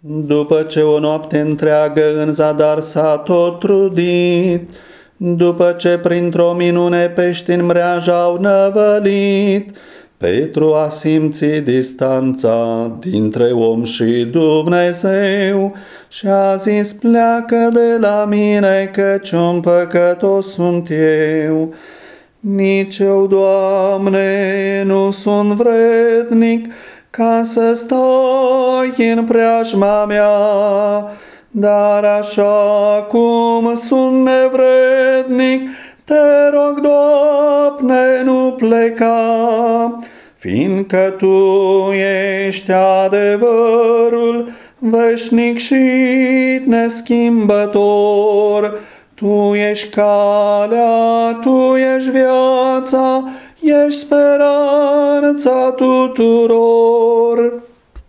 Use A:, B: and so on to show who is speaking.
A: După ce o noapte întreagă în zadar s-a tot trudit, după ce printr-o minune pești în mreaja au năvălit, Petru a simțit distanța dintre om și Dumnezeu și a zis pleacă de la mine căci un păcătos sunt eu. Nici eu, Doamne, nu sunt vrednic ca să stai în preajma mea, dar așa cum sunt nevrednic, te rog, Doamne, nu pleca, fiindcă Tu ești adevărul veșnic și neschimbător. Tu ești calea, Tu ești viața, ești speranța tuturor.